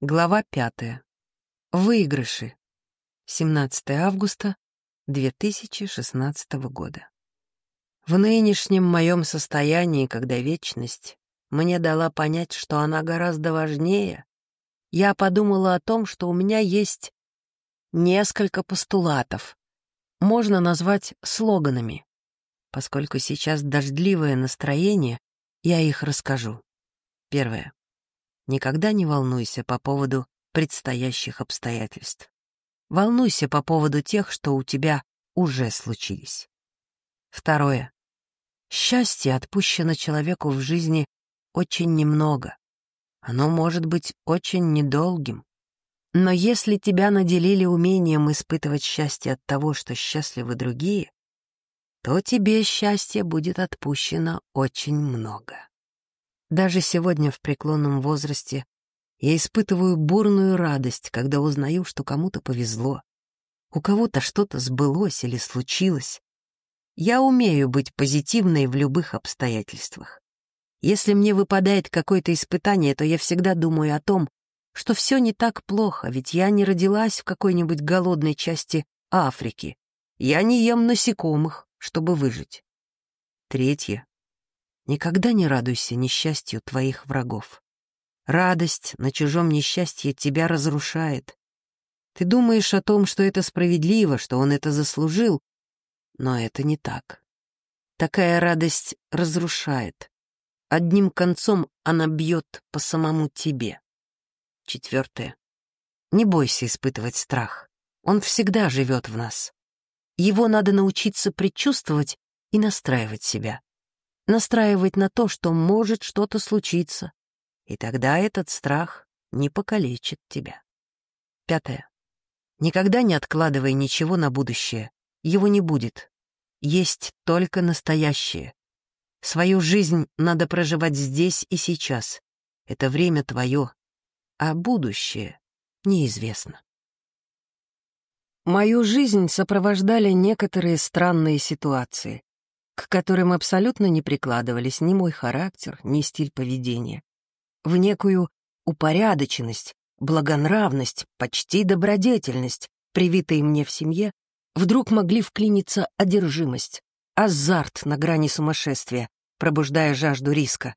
Глава пятая. Выигрыши. 17 августа 2016 года. В нынешнем моем состоянии, когда вечность мне дала понять, что она гораздо важнее, я подумала о том, что у меня есть несколько постулатов. Можно назвать слоганами. Поскольку сейчас дождливое настроение, я их расскажу. Первое. Никогда не волнуйся по поводу предстоящих обстоятельств. Волнуйся по поводу тех, что у тебя уже случились. Второе. Счастье отпущено человеку в жизни очень немного. Оно может быть очень недолгим. Но если тебя наделили умением испытывать счастье от того, что счастливы другие, то тебе счастье будет отпущено очень много. Даже сегодня в преклонном возрасте я испытываю бурную радость, когда узнаю, что кому-то повезло, у кого-то что-то сбылось или случилось. Я умею быть позитивной в любых обстоятельствах. Если мне выпадает какое-то испытание, то я всегда думаю о том, что все не так плохо, ведь я не родилась в какой-нибудь голодной части Африки. Я не ем насекомых, чтобы выжить. Третье. Никогда не радуйся несчастью твоих врагов. Радость на чужом несчастье тебя разрушает. Ты думаешь о том, что это справедливо, что он это заслужил, но это не так. Такая радость разрушает. Одним концом она бьет по самому тебе. Четвертое. Не бойся испытывать страх. Он всегда живет в нас. Его надо научиться предчувствовать и настраивать себя настраивать на то, что может что-то случиться, и тогда этот страх не покалечит тебя. Пятое. Никогда не откладывай ничего на будущее. Его не будет. Есть только настоящее. Свою жизнь надо проживать здесь и сейчас. Это время твое, а будущее неизвестно. Мою жизнь сопровождали некоторые странные ситуации к которым абсолютно не прикладывались ни мой характер, ни стиль поведения. В некую упорядоченность, благонравность, почти добродетельность, привитые мне в семье, вдруг могли вклиниться одержимость, азарт на грани сумасшествия, пробуждая жажду риска.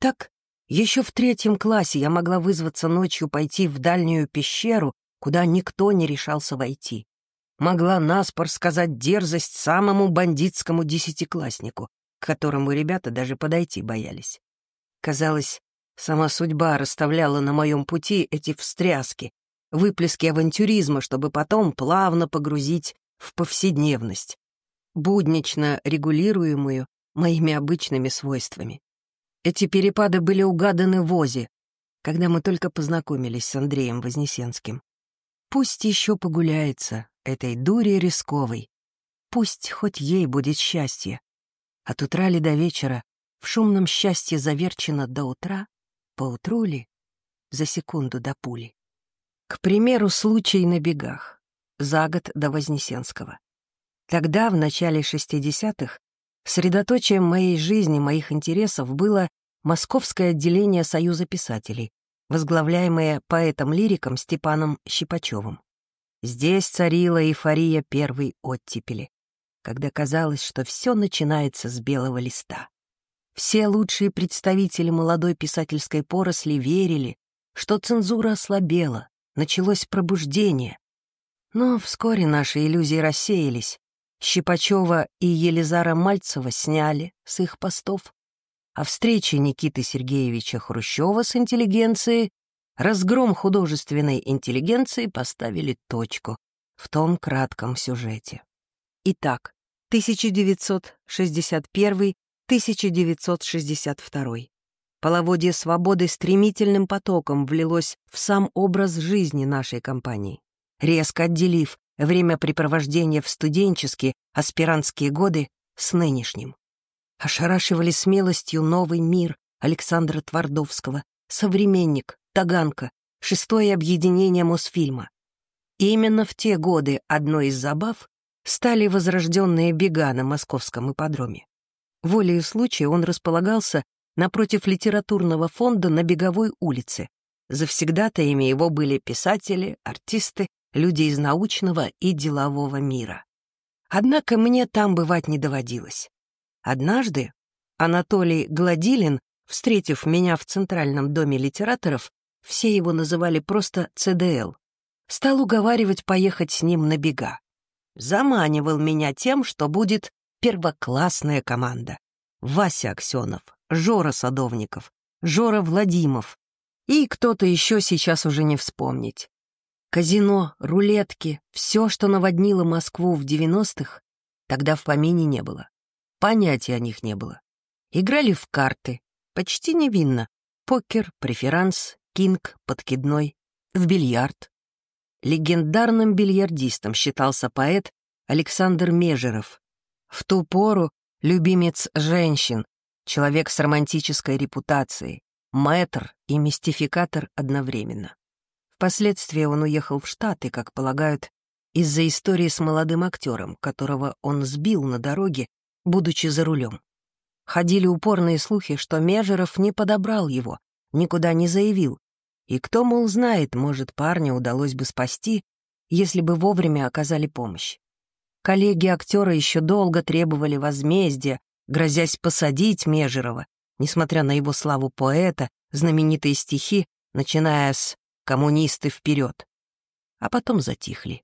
Так, еще в третьем классе я могла вызваться ночью пойти в дальнюю пещеру, куда никто не решался войти могла наспор сказать дерзость самому бандитскому десятикласснику, к которому ребята даже подойти боялись. Казалось, сама судьба расставляла на моем пути эти встряски, выплески авантюризма, чтобы потом плавно погрузить в повседневность, буднично регулируемую моими обычными свойствами. Эти перепады были угаданы в Озе, когда мы только познакомились с Андреем Вознесенским. Пусть еще погуляется, этой дуре рисковой. Пусть хоть ей будет счастье. От утра ли до вечера, в шумном счастье заверчено до утра, поутру ли, за секунду до пули. К примеру, случай на бегах, за год до Вознесенского. Тогда, в начале 60-х, средоточием моей жизни, моих интересов было Московское отделение Союза писателей, возглавляемое поэтом-лириком Степаном Щипачевым. Здесь царила эйфория первой оттепели, когда казалось, что все начинается с белого листа. Все лучшие представители молодой писательской поросли верили, что цензура ослабела, началось пробуждение. Но вскоре наши иллюзии рассеялись. Щипачева и Елизара Мальцева сняли с их постов, а встречи Никиты Сергеевича Хрущева с интеллигенцией разгром художественной интеллигенции поставили точку в том кратком сюжете. Итак, 1961-1962. Половодье свободы стремительным потоком влилось в сам образ жизни нашей компании, резко отделив времяпрепровождение в студенческие, аспирантские годы с нынешним. Ошарашивали смелостью новый мир Александра Твардовского, современник, Таганка, шестое объединение Мосфильма. Именно в те годы одной из забав стали возрожденные бега на московском ипподроме. Волею случая он располагался напротив литературного фонда на Беговой улице, Завсегдатаями его были писатели, артисты, люди из научного и делового мира. Однако мне там бывать не доводилось. Однажды Анатолий Гладилин, встретив меня в Центральном доме литераторов, все его называли просто ЦДЛ, стал уговаривать поехать с ним на бега. Заманивал меня тем, что будет первоклассная команда. Вася Аксенов, Жора Садовников, Жора Владимов и кто-то еще сейчас уже не вспомнить. Казино, рулетки, все, что наводнило Москву в 90-х, тогда в помине не было. Понятия о них не было. Играли в карты, почти невинно. Покер, преферанс, кинг, подкидной, в бильярд. Легендарным бильярдистом считался поэт Александр Межеров. В ту пору любимец женщин, человек с романтической репутацией, мэтр и мистификатор одновременно. Впоследствии он уехал в Штаты, как полагают, из-за истории с молодым актером, которого он сбил на дороге, будучи за рулем. Ходили упорные слухи, что Межеров не подобрал его, никуда не заявил. И кто, мол, знает, может, парня удалось бы спасти, если бы вовремя оказали помощь. Коллеги актера еще долго требовали возмездия, грозясь посадить Межерова, несмотря на его славу поэта, знаменитые стихи, начиная с коммунисты вперед. А потом затихли.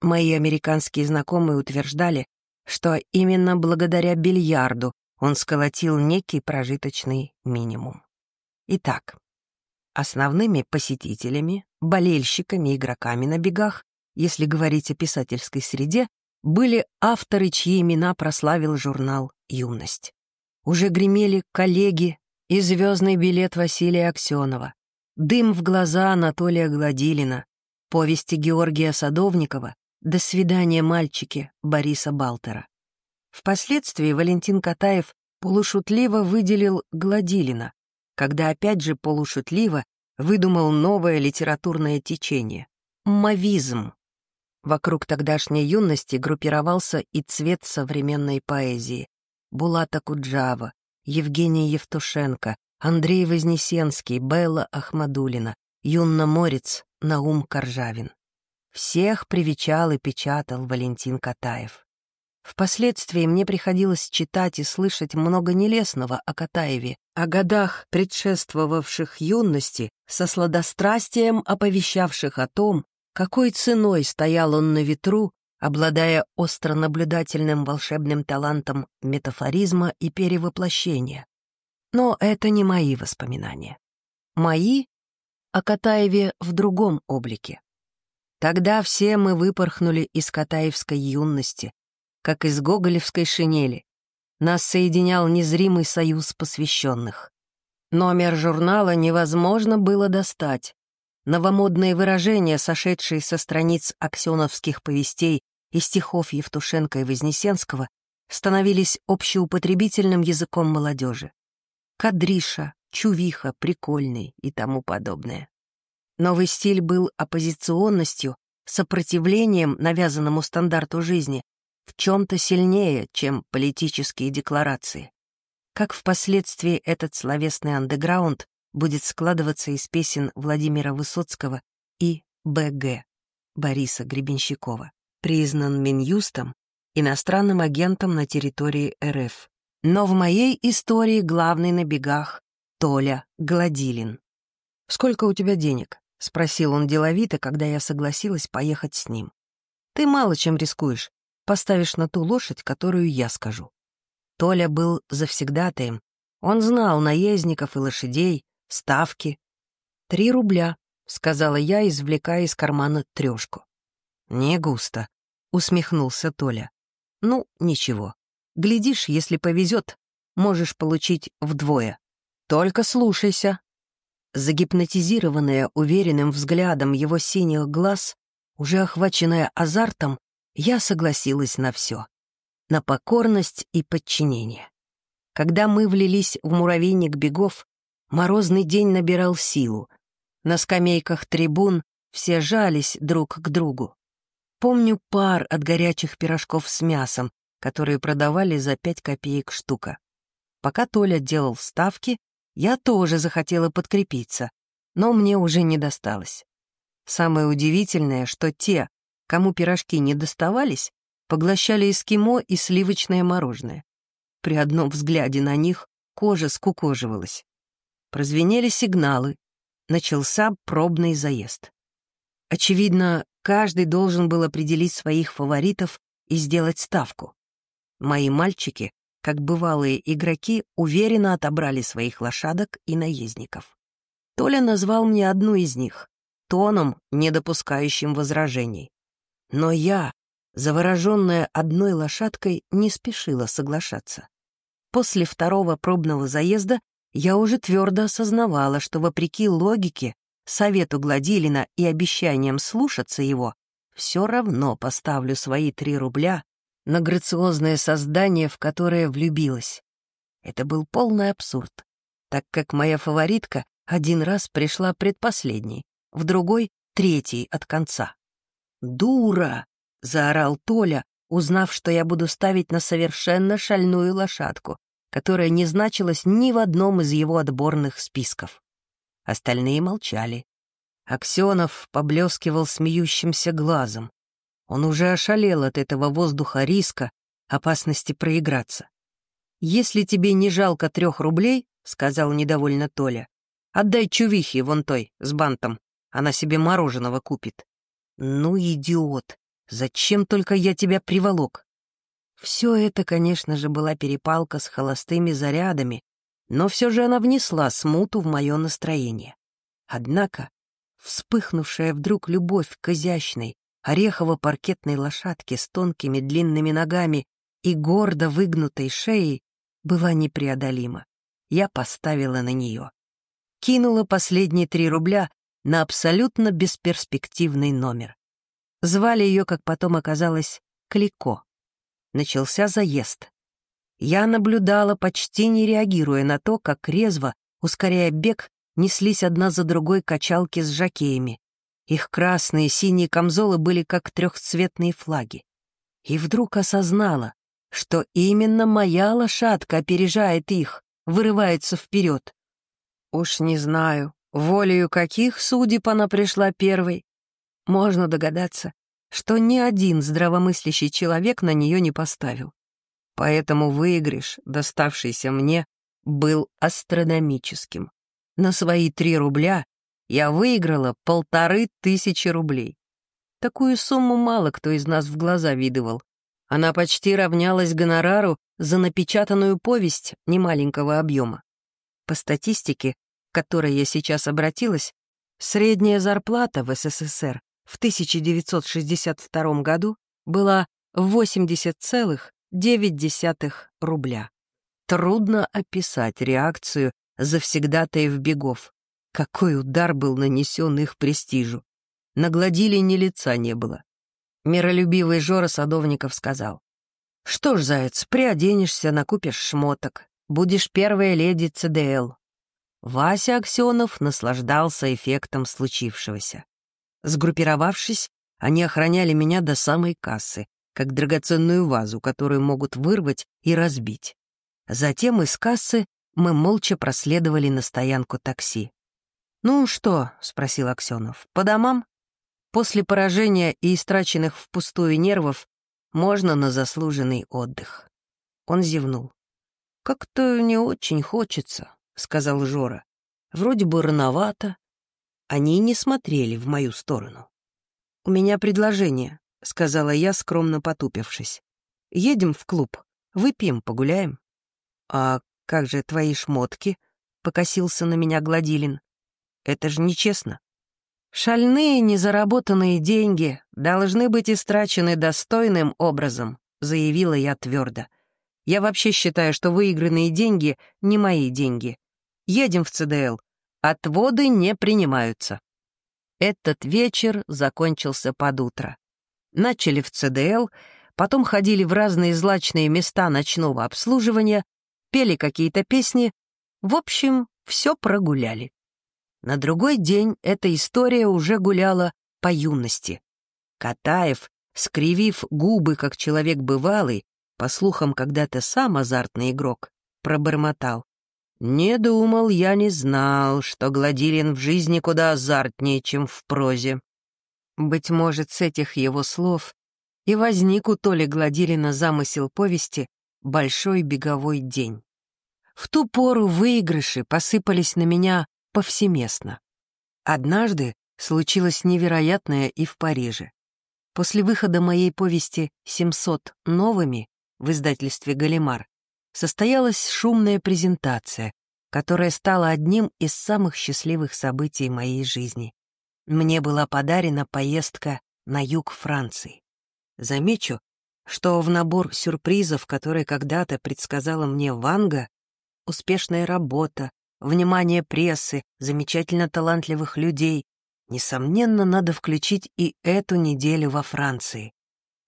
Мои американские знакомые утверждали, что именно благодаря бильярду он сколотил некий прожиточный минимум. Итак, основными посетителями, болельщиками, игроками на бегах, если говорить о писательской среде, были авторы, чьи имена прославил журнал «Юность». Уже гремели коллеги и звездный билет Василия Аксенова, Дым в глаза Анатолия Гладилина, повести Георгия Садовникова, «До свидания, мальчики» Бориса Балтера. Впоследствии Валентин Катаев полушутливо выделил Гладилина, когда опять же полушутливо выдумал новое литературное течение — мавизм. Вокруг тогдашней юности группировался и цвет современной поэзии — Булата Куджава, Евгений Евтушенко, Андрей Вознесенский, Белла Ахмадулина, Юнна Морец, Наум Коржавин. Всех привечал и печатал Валентин Катаев. Впоследствии мне приходилось читать и слышать много нелестного о Катаеве, о годах, предшествовавших юности, со сладострастием оповещавших о том, какой ценой стоял он на ветру, обладая остро наблюдательным волшебным талантом метафоризма и перевоплощения. Но это не мои воспоминания. Мои о Катаеве в другом облике. Тогда все мы выпорхнули из катаевской юности, как из гоголевской шинели. Нас соединял незримый союз посвященных. Номер журнала невозможно было достать. Новомодные выражения, сошедшие со страниц аксеновских повестей и стихов Евтушенко и Вознесенского, становились общеупотребительным языком молодежи кадриша, чувиха, прикольный и тому подобное. Новый стиль был оппозиционностью, сопротивлением навязанному стандарту жизни, в чем-то сильнее, чем политические декларации. Как впоследствии этот словесный андеграунд будет складываться из песен Владимира Высоцкого и Б.Г. Бориса Гребенщикова, признан Минюстом иностранным агентом на территории РФ. Но в моей истории главный на бегах — Толя Гладилин. «Сколько у тебя денег?» — спросил он деловито, когда я согласилась поехать с ним. «Ты мало чем рискуешь. Поставишь на ту лошадь, которую я скажу». Толя был завсегдатаем. Он знал наездников и лошадей, ставки. «Три рубля», — сказала я, извлекая из кармана трешку. «Не густо», — усмехнулся Толя. «Ну, ничего. Глядишь, если повезет, можешь получить вдвое. Только слушайся. Загипнотизированная уверенным взглядом его синих глаз, уже охваченная азартом, я согласилась на все. На покорность и подчинение. Когда мы влились в муравейник бегов, морозный день набирал силу. На скамейках трибун все жались друг к другу. Помню пар от горячих пирожков с мясом, которые продавали за пять копеек штука. Пока Толя делал ставки, я тоже захотела подкрепиться. но мне уже не досталось. Самое удивительное, что те, кому пирожки не доставались, поглощали эскимо и сливочное мороженое. При одном взгляде на них кожа скукоживалась. Прозвенели сигналы. Начался пробный заезд. Очевидно, каждый должен был определить своих фаворитов и сделать ставку. Мои мальчики, как бывалые игроки, уверенно отобрали своих лошадок и наездников. Толя назвал мне одну из них, тоном, не допускающим возражений. Но я, завороженная одной лошадкой, не спешила соглашаться. После второго пробного заезда я уже твердо осознавала, что, вопреки логике, совету Гладилина и обещаниям слушаться его, все равно поставлю свои три рубля на грациозное создание, в которое влюбилась. Это был полный абсурд, так как моя фаворитка один раз пришла предпоследней, в другой — третий от конца. «Дура!» — заорал Толя, узнав, что я буду ставить на совершенно шальную лошадку, которая не значилась ни в одном из его отборных списков. Остальные молчали. Аксенов поблескивал смеющимся глазом. Он уже ошалел от этого воздуха риска, опасности проиграться. «Если тебе не жалко трех рублей, — сказал недовольно Толя, — отдай чувихе вон той, с бантом, она себе мороженого купит». «Ну, идиот, зачем только я тебя приволок?» Все это, конечно же, была перепалка с холостыми зарядами, но все же она внесла смуту в мое настроение. Однако вспыхнувшая вдруг любовь к изящной, орехово-паркетной лошадке с тонкими длинными ногами и гордо выгнутой шеей была непреодолима. Я поставила на нее. Кинула последние три рубля на абсолютно бесперспективный номер. Звали ее, как потом оказалось, Клико. Начался заезд. Я наблюдала, почти не реагируя на то, как резво, ускоряя бег, неслись одна за другой качалки с жакеями. Их красные синие камзолы были как трехцветные флаги. И вдруг осознала, что именно моя лошадка опережает их, вырывается вперед. Уж не знаю, волею каких судеб она пришла первой. Можно догадаться, что ни один здравомыслящий человек на нее не поставил. Поэтому выигрыш, доставшийся мне, был астрономическим. На свои три рубля я выиграла полторы тысячи рублей. Такую сумму мало кто из нас в глаза видывал. Она почти равнялась гонорару за напечатанную повесть немаленького объема. По статистике, к которой я сейчас обратилась, средняя зарплата в СССР в 1962 году была 80,9 рубля. Трудно описать реакцию завсегдатаев бегов. Какой удар был нанесен их престижу. На ни лица не было. Миролюбивый Жора Садовников сказал. «Что ж, заяц, приоденешься, накупишь шмоток. Будешь первая леди ЦДЛ». Вася Аксенов наслаждался эффектом случившегося. Сгруппировавшись, они охраняли меня до самой кассы, как драгоценную вазу, которую могут вырвать и разбить. Затем из кассы мы молча проследовали на стоянку такси. «Ну что?» — спросил Аксенов. «По домам?» После поражения и истраченных впустую нервов можно на заслуженный отдых. Он зевнул. «Как-то не очень хочется», — сказал Жора. «Вроде бы рановато». Они не смотрели в мою сторону. «У меня предложение», — сказала я, скромно потупившись. «Едем в клуб, выпьем, погуляем». «А как же твои шмотки?» — покосился на меня Гладилин. «Это же нечестно». «Шальные незаработанные деньги должны быть истрачены достойным образом», — заявила я твердо. «Я вообще считаю, что выигранные деньги не мои деньги. Едем в ЦДЛ. Отводы не принимаются». Этот вечер закончился под утро. Начали в ЦДЛ, потом ходили в разные злачные места ночного обслуживания, пели какие-то песни, в общем, все прогуляли. На другой день эта история уже гуляла по юности. Катаев, скривив губы, как человек бывалый, по слухам, когда-то сам азартный игрок, пробормотал. Не думал, я не знал, что Гладилин в жизни куда азартнее, чем в прозе. Быть может, с этих его слов и возник у Толи Гладилина замысел повести «Большой беговой день». В ту пору выигрыши посыпались на меня повсеместно. Однажды случилось невероятное и в Париже. После выхода моей повести «700 новыми» в издательстве «Галимар» состоялась шумная презентация, которая стала одним из самых счастливых событий моей жизни. Мне была подарена поездка на юг Франции. Замечу, что в набор сюрпризов, который когда-то предсказала мне Ванга, успешная работа, внимание прессы, замечательно талантливых людей, несомненно, надо включить и эту неделю во Франции.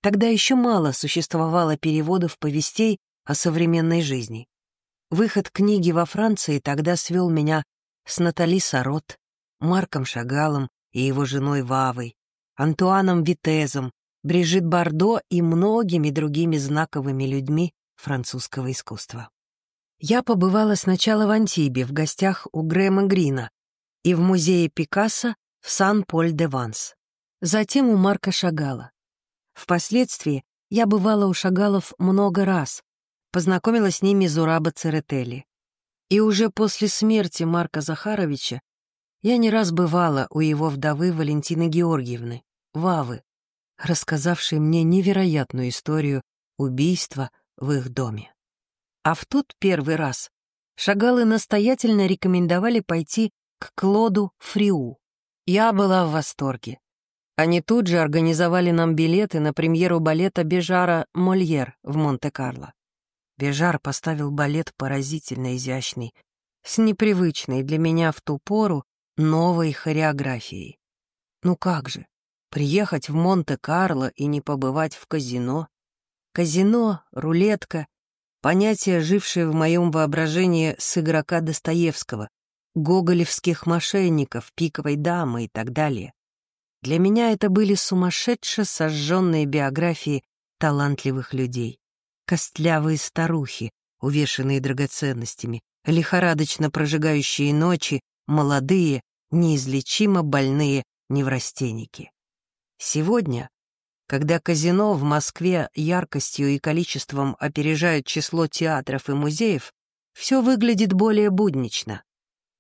Тогда еще мало существовало переводов повестей о современной жизни. Выход книги во Франции тогда свел меня с Натали Сарот, Марком Шагалом и его женой Вавой, Антуаном Витезом, Брижит Бардо и многими другими знаковыми людьми французского искусства. Я побывала сначала в Антибе в гостях у Грэма Грина и в музее Пикассо в Сан-Поль-де-Ванс, затем у Марка Шагала. Впоследствии я бывала у Шагалов много раз, познакомилась с ними Зураба Церетели. И уже после смерти Марка Захаровича я не раз бывала у его вдовы Валентины Георгиевны, Вавы, рассказавшей мне невероятную историю убийства в их доме. А в тот первый раз Шагалы настоятельно рекомендовали пойти к Клоду Фриу. Я была в восторге. Они тут же организовали нам билеты на премьеру балета Бежара «Мольер» в Монте-Карло. Бежар поставил балет поразительно изящный, с непривычной для меня в ту пору новой хореографией. Ну как же, приехать в Монте-Карло и не побывать в казино? Казино, рулетка — понятия, жившие в моем воображении с игрока Достоевского, гоголевских мошенников, пиковой дамы и так далее. Для меня это были сумасшедше сожженные биографии талантливых людей костлявые старухи, увешанные драгоценностями, лихорадочно прожигающие ночи, молодые, неизлечимо больные неврастенники. Сегодня, когда казино в Москве яркостью и количеством опережают число театров и музеев, все выглядит более буднично.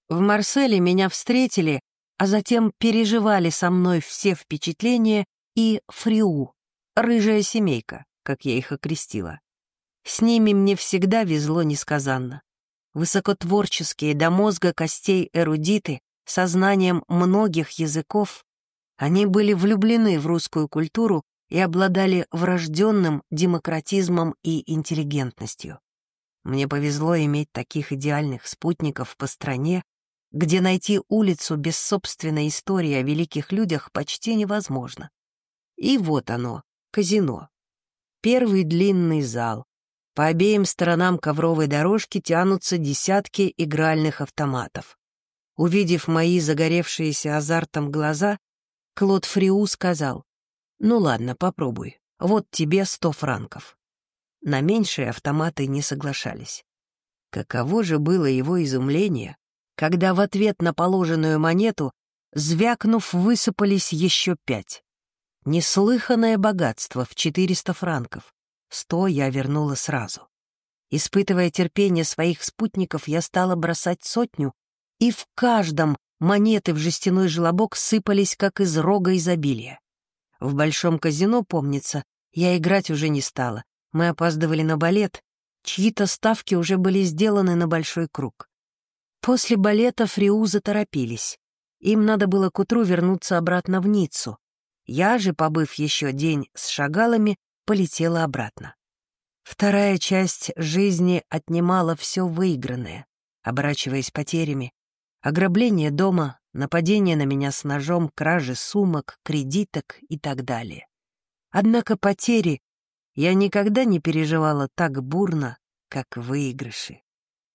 В Марселе меня встретили, а затем переживали со мной все впечатления и фриу, рыжая семейка, как я их окрестила. С ними мне всегда везло несказанно. Высокотворческие до мозга костей эрудиты, со знанием многих языков, они были влюблены в русскую культуру и обладали врожденным демократизмом и интеллигентностью. Мне повезло иметь таких идеальных спутников по стране, где найти улицу без собственной истории о великих людях почти невозможно. И вот оно, казино. Первый длинный зал, по обеим сторонам ковровой дорожки тянутся десятки игральных автоматов. Увидев мои загоревшиеся азартом глаза, Клод Фриу сказал, «Ну ладно, попробуй, вот тебе сто франков». На меньшие автоматы не соглашались. Каково же было его изумление, когда в ответ на положенную монету, звякнув, высыпались еще пять. Неслыханное богатство в четыреста франков. Сто я вернула сразу. Испытывая терпение своих спутников, я стала бросать сотню, и в каждом монеты в жестяной желобок сыпались, как из рога изобилия. В большом казино, помнится, я играть уже не стала. Мы опаздывали на балет, чьи-то ставки уже были сделаны на большой круг. После балета Фриу заторопились. Им надо было к утру вернуться обратно в Ниццу. Я же, побыв еще день с шагалами, полетела обратно. Вторая часть жизни отнимала все выигранное, оборачиваясь потерями. Ограбление дома, нападение на меня с ножом, кражи сумок, кредиток и так далее. Однако потери я никогда не переживала так бурно, как выигрыши.